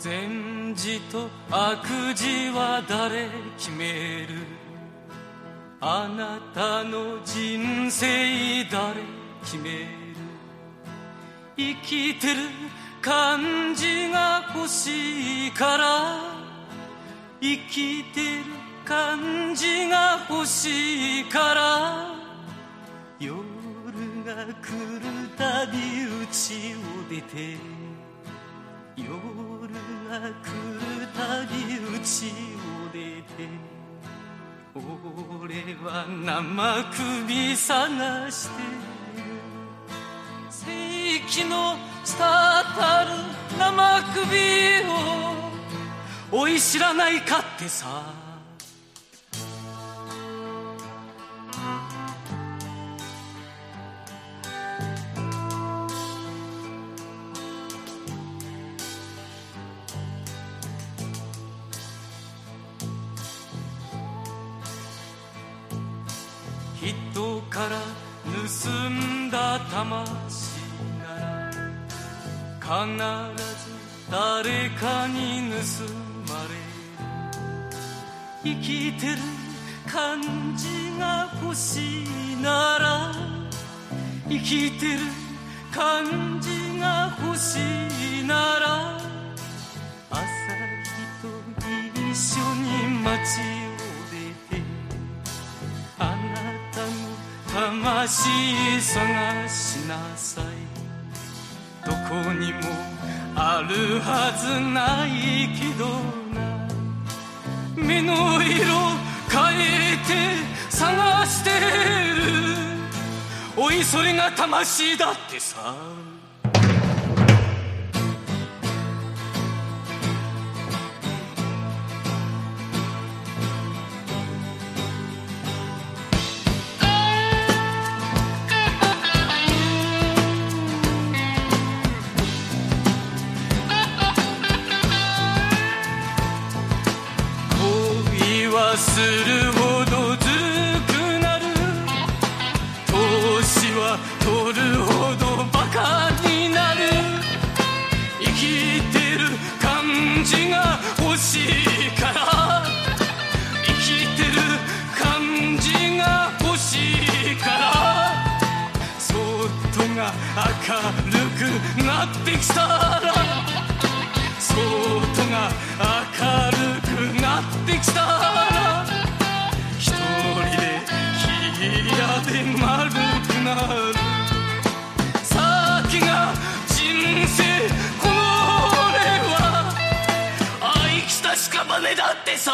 善事と悪事は誰決める？あなたの人生誰決める？生きてる感じが欲しいから。生きてる感じが欲しいから。夜が来るたび家を出て。夜が来るたび家を出て俺は生首探してる。世紀の伝たる生首を追い知らないかってさ。人から盗んだ魂なら必ず誰かに盗まれる生きてる感じが欲しいなら生きてる感じが欲しいなら朝日と一緒に魂探しなさい。どこにもあるはずないけどな。目の色変えて探してる。おいそれが魂だってさ。するほどずくなる。年は取るほどバカになる。生きてる感じが欲しいから。生きてる感じが欲しいから。そっとが明るくなってきたら。そっとが明くなる先が人生これは愛きたしかばねだってさ